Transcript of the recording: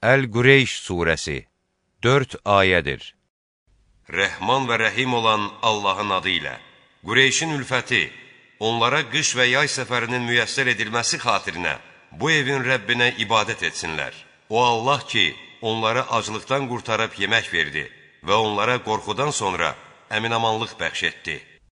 Əl-Qureyş surəsi 4 ayədir. Rəhman və rəhim olan Allahın adı ilə. Qureyşin ülfəti, onlara qış və yay səfərinin müyəssər edilməsi xatirinə bu evin Rəbbinə ibadət etsinlər. O Allah ki, onları aclıqdan qurtarıb yemək verdi və onlara qorxudan sonra əminamanlıq bəxş etdi.